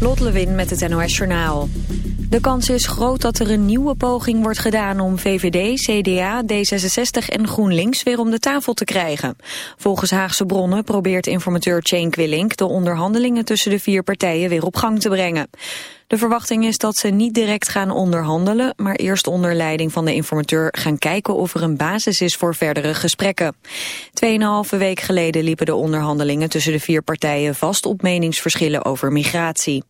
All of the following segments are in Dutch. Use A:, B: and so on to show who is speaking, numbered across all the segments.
A: Lot Lewin met het NOS Journaal. De kans is groot dat er een nieuwe poging wordt gedaan om VVD, CDA, D66 en GroenLinks weer om de tafel te krijgen. Volgens Haagse bronnen probeert informateur Cenk Willink de onderhandelingen tussen de vier partijen weer op gang te brengen. De verwachting is dat ze niet direct gaan onderhandelen, maar eerst onder leiding van de informateur gaan kijken of er een basis is voor verdere gesprekken. Tweeënhalve week geleden liepen de onderhandelingen tussen de vier partijen vast op meningsverschillen over migratie.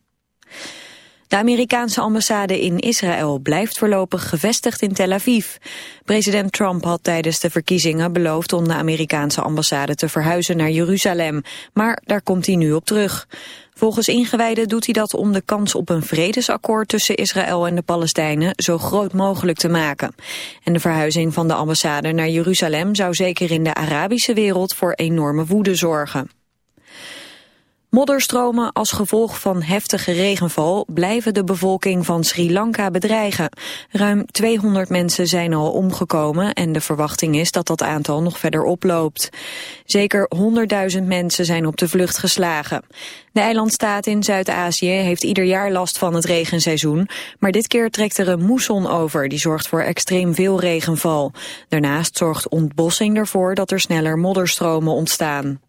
A: De Amerikaanse ambassade in Israël blijft voorlopig gevestigd in Tel Aviv. President Trump had tijdens de verkiezingen beloofd om de Amerikaanse ambassade te verhuizen naar Jeruzalem. Maar daar komt hij nu op terug. Volgens ingewijden doet hij dat om de kans op een vredesakkoord tussen Israël en de Palestijnen zo groot mogelijk te maken. En de verhuizing van de ambassade naar Jeruzalem zou zeker in de Arabische wereld voor enorme woede zorgen. Modderstromen als gevolg van heftige regenval blijven de bevolking van Sri Lanka bedreigen. Ruim 200 mensen zijn al omgekomen en de verwachting is dat dat aantal nog verder oploopt. Zeker 100.000 mensen zijn op de vlucht geslagen. De eilandstaat in Zuid-Azië heeft ieder jaar last van het regenseizoen, maar dit keer trekt er een moesson over die zorgt voor extreem veel regenval. Daarnaast zorgt ontbossing ervoor dat er sneller modderstromen ontstaan.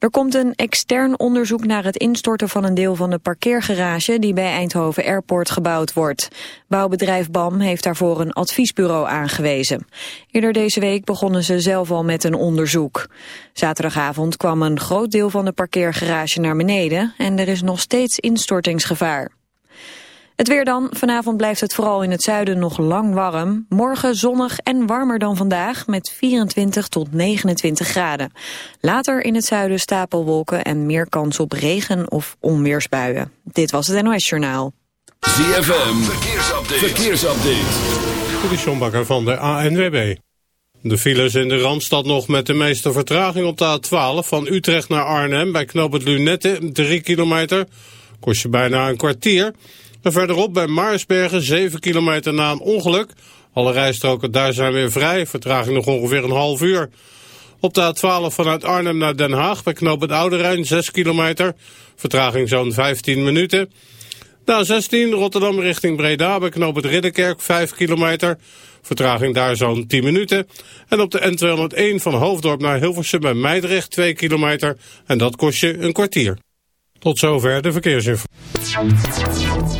A: Er komt een extern onderzoek naar het instorten van een deel van de parkeergarage die bij Eindhoven Airport gebouwd wordt. Bouwbedrijf BAM heeft daarvoor een adviesbureau aangewezen. Eerder deze week begonnen ze zelf al met een onderzoek. Zaterdagavond kwam een groot deel van de parkeergarage naar beneden en er is nog steeds instortingsgevaar. Het weer dan. Vanavond blijft het vooral in het zuiden nog lang warm. Morgen zonnig en warmer dan vandaag met 24 tot 29 graden. Later in het zuiden stapelwolken en meer kans op regen of onweersbuien. Dit was het NOS Journaal.
B: ZFM. Verkeersupdate. Verkeersupdate.
C: Dit is John Bakker van de ANWB. De files in de Randstad nog met de meeste vertraging op de A12 van Utrecht naar Arnhem bij knoop het Lunette, 3 kilometer. Kost je bijna een kwartier. En verderop bij Maarsbergen, 7 kilometer na een ongeluk. Alle rijstroken daar zijn weer vrij, vertraging nog ongeveer een half uur. Op de A12 vanuit Arnhem naar Den Haag bij knoop het Oude Rijn, 6 kilometer. Vertraging zo'n 15 minuten. De A16 Rotterdam richting Breda bij knoop het Ridderkerk, 5 kilometer. Vertraging daar zo'n 10 minuten. En op de N201 van Hoofddorp naar Hilversum bij Meidrecht, 2 kilometer. En dat kost je een kwartier. Tot zover de verkeersinformatie.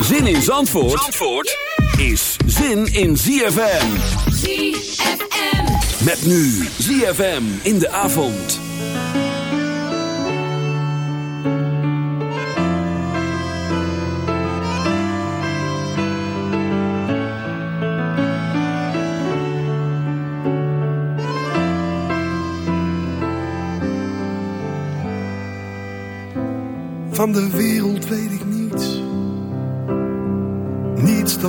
B: Zin in Zandvoort, Zandvoort is zin in ZFM.
D: ZFM.
B: Met nu ZFM in de avond.
E: Van de wereld weet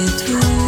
F: it
B: wrong.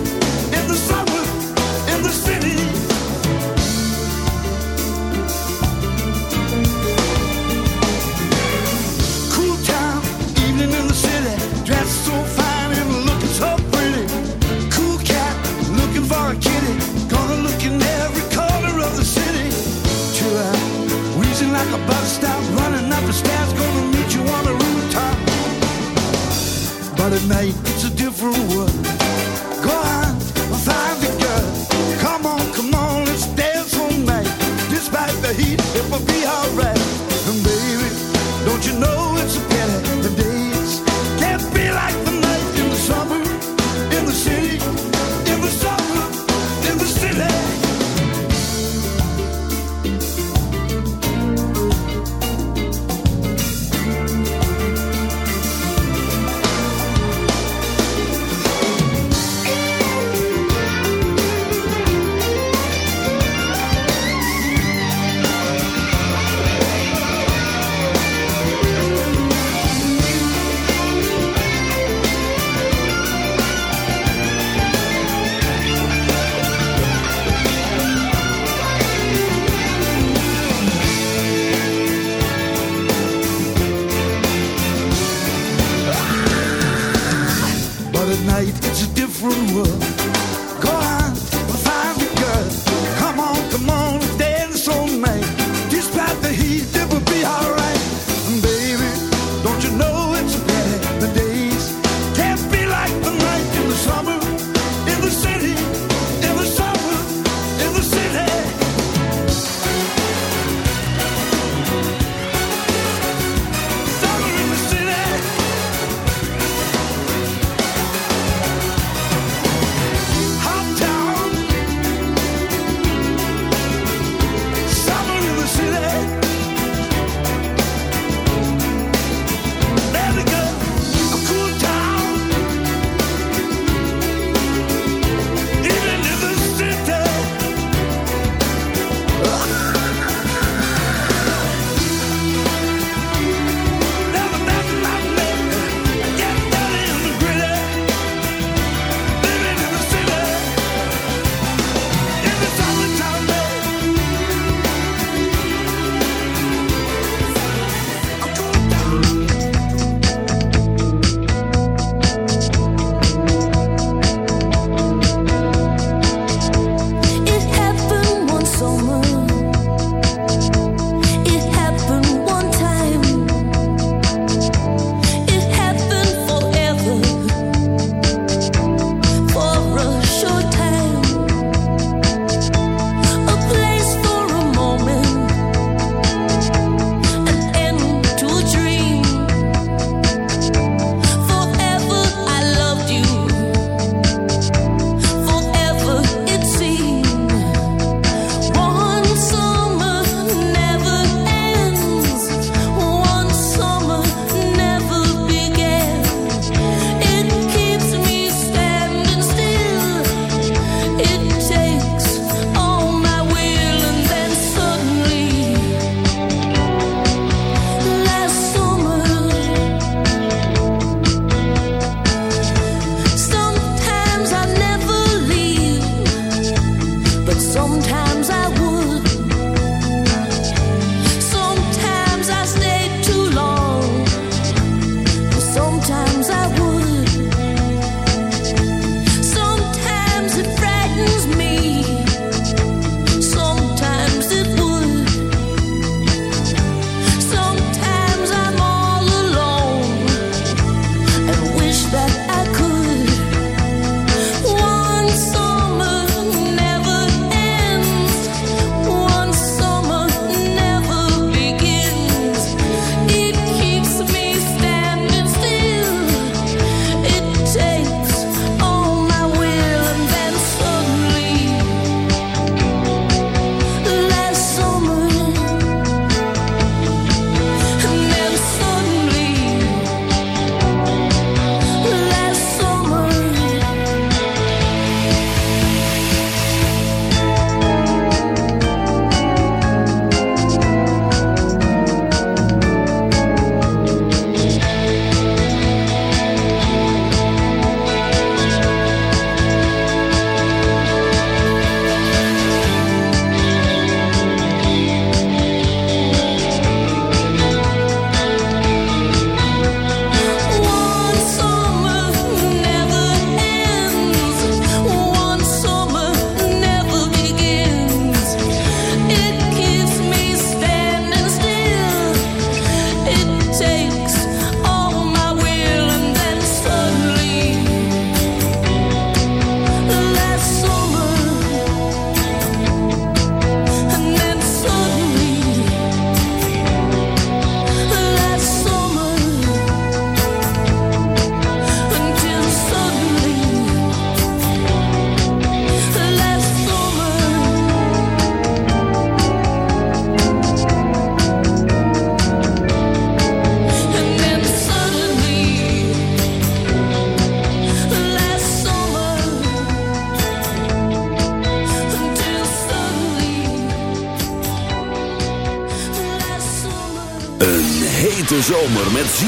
G: night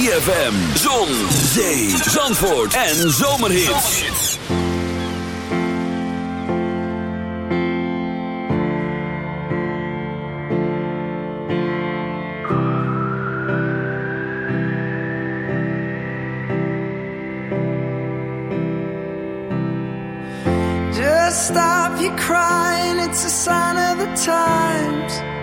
D: ZFM, Zon, Zee, Zandvoort en Zomerhits.
H: Just stop your crying, it's a sign of the times.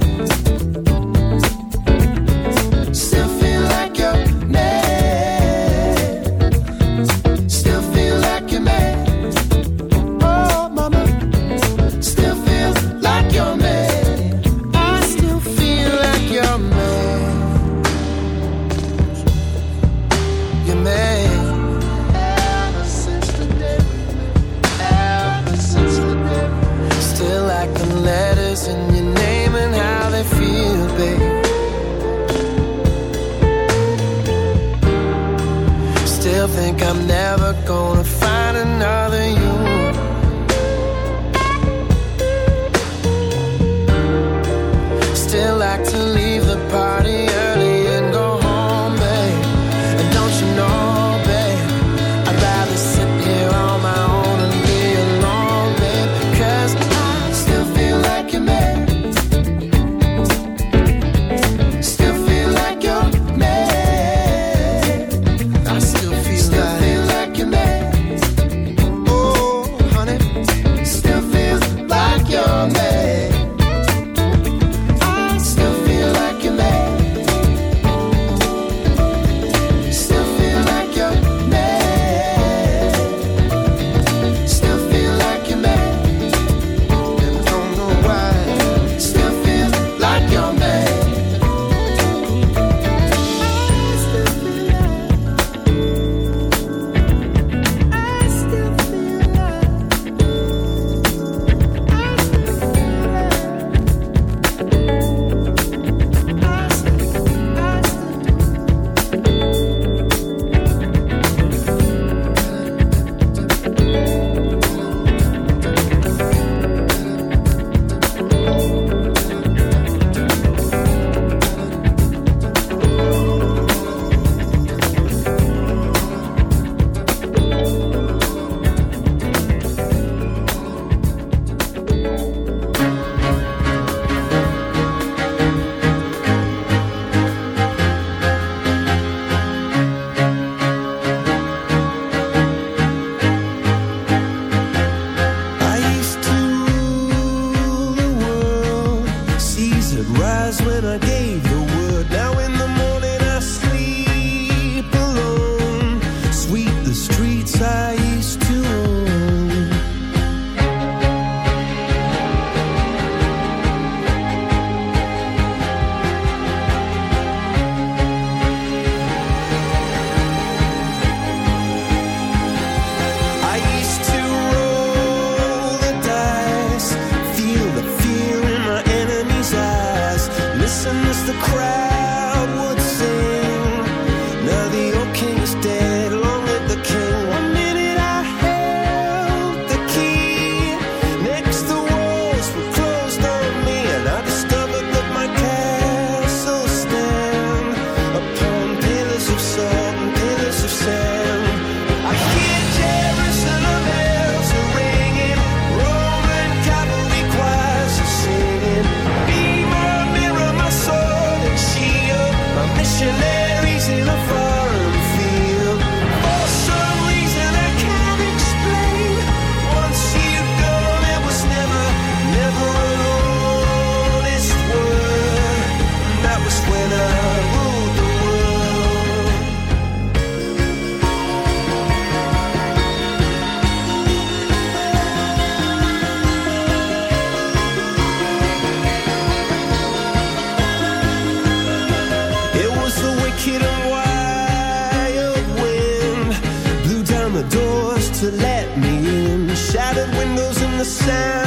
H: sound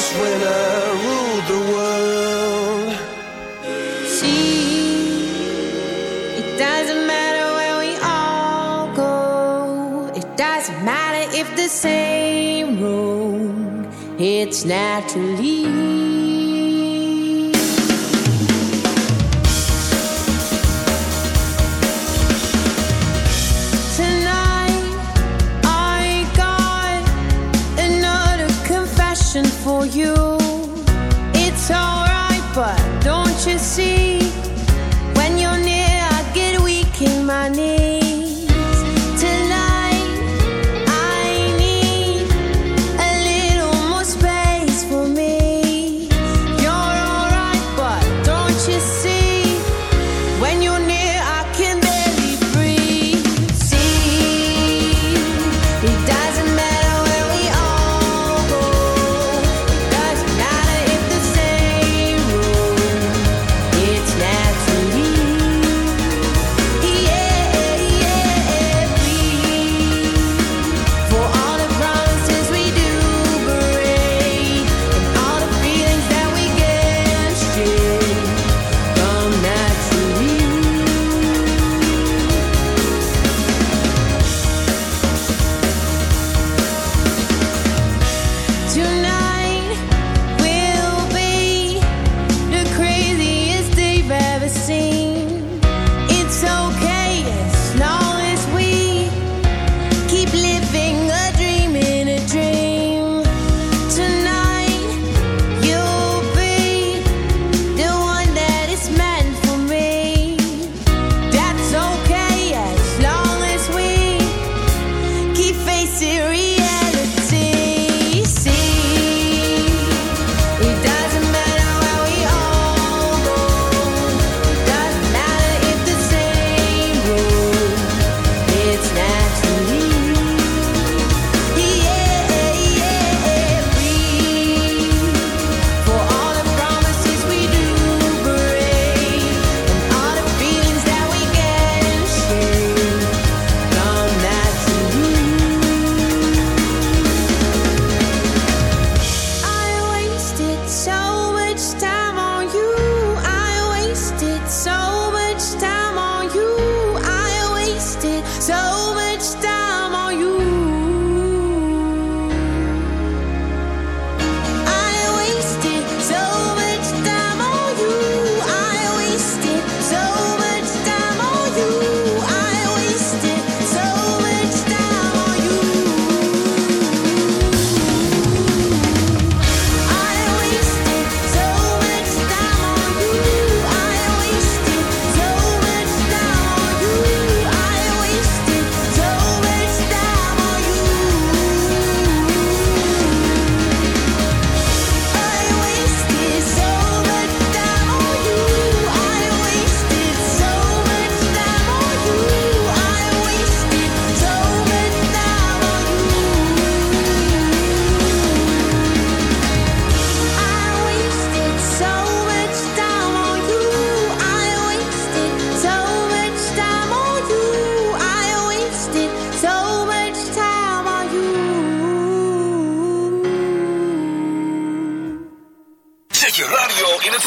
I: was when I ruled the world.
J: See, it doesn't matter where we all go. It doesn't matter if the same road. It's naturally. see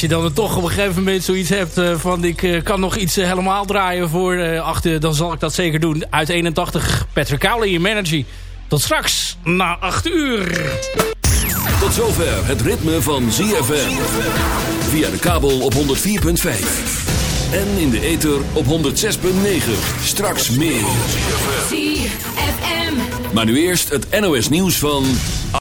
K: Als je dan toch op een gegeven moment zoiets hebt eh, van ik eh, kan nog iets eh, helemaal draaien voor achter, dan zal ik dat zeker doen. Uit 81, Patrick Cowley in Energy. Tot straks, na 8 uur.
D: Tot zover het ritme van ZFM. Via de kabel op 104.5. En in de ether op 106.9. Straks meer.
B: ZFM.
D: Maar nu eerst het NOS nieuws van...